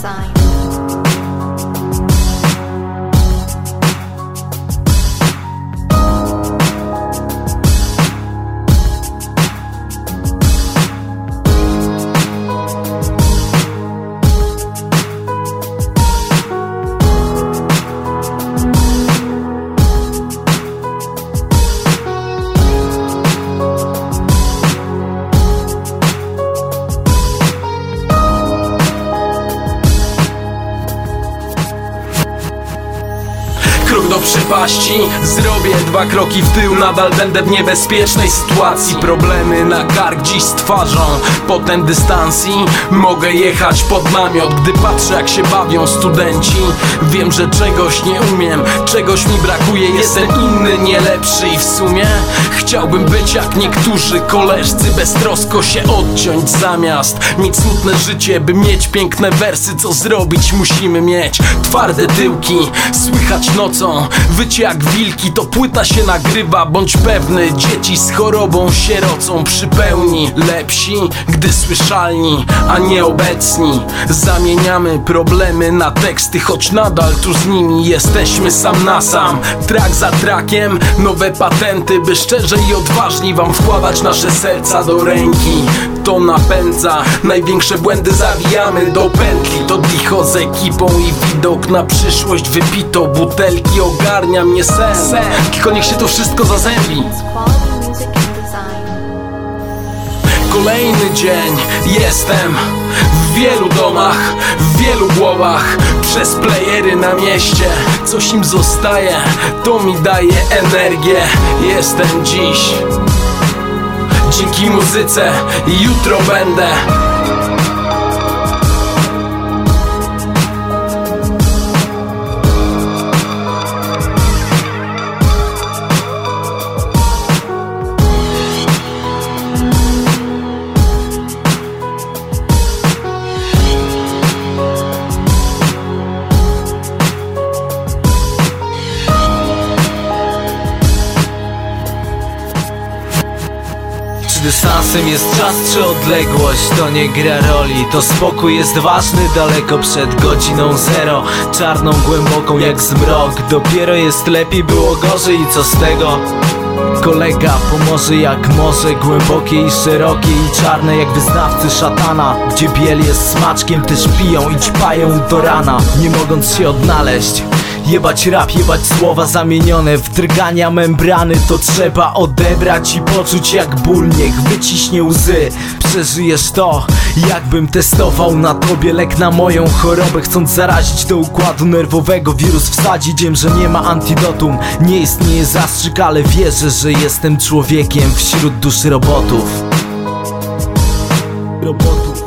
Sign. look do przepaści Zrobię dwa kroki w tył Nadal będę w niebezpiecznej sytuacji. Problemy na kark dziś stwarzą Potem dystans i mogę jechać pod namiot Gdy patrzę jak się bawią studenci. Wiem, że czegoś nie umiem Czegoś mi brakuje. Jestem inny, nie lepszy i w sumie Chciałbym być jak niektórzy koleżcy. Beztrosko się odciąć zamiast Mieć smutne życie, by mieć piękne wersy. Co zrobić musimy mieć Twarde tyłki, słychać nocą Wycie jak wilki, to płyta się nagrywa. Bądź pewny, dzieci z chorobą sierocą Przy pełni. Lepsi, gdy słyszalni, a nie obecni. Zamieniamy problemy na teksty Choć nadal tu z nimi jesteśmy sam na sam. Trak za trakiem, nowe patenty By szczerze i odważnie wam wkładać nasze serca do ręki. To napędza, największe błędy zawijamy do pętli. To dicho z ekipą i widok na przyszłość. Wypito butelki, ogarnia mnie sen. Tylko niech się to wszystko zazębi. Kolejny dzień jestem w wielu domach, w wielu głowach Przez playery na mieście. Coś im zostaje, to mi daje energię. Jestem dziś. Dzięki muzyce jutro będę Czy dystansem jest czas, czy odległość? To nie gra roli. To spokój jest ważny daleko przed godziną zero. Czarną, głęboką jak zmrok. Dopiero jest lepiej, było gorzej. I co z tego? Kolega pomoże jak może. Głębokie i szerokie i czarne jak wyznawcy szatana. Gdzie biel jest smaczkiem też piją i ćpają do rana Nie mogąc się odnaleźć Jebać rap, jebać słowa zamienione w drgania membrany. To trzeba odebrać i poczuć jak ból Niech wyciśnie łzy. Przeżyjesz to, jakbym testował na tobie lek na moją chorobę. Chcąc zarazić do układu nerwowego Wirus wsadzić, wiem, że nie ma antidotum Nie istnieje zastrzyk, ale wierzę, że jestem człowiekiem wśród dusz robotów Robotów. Robotów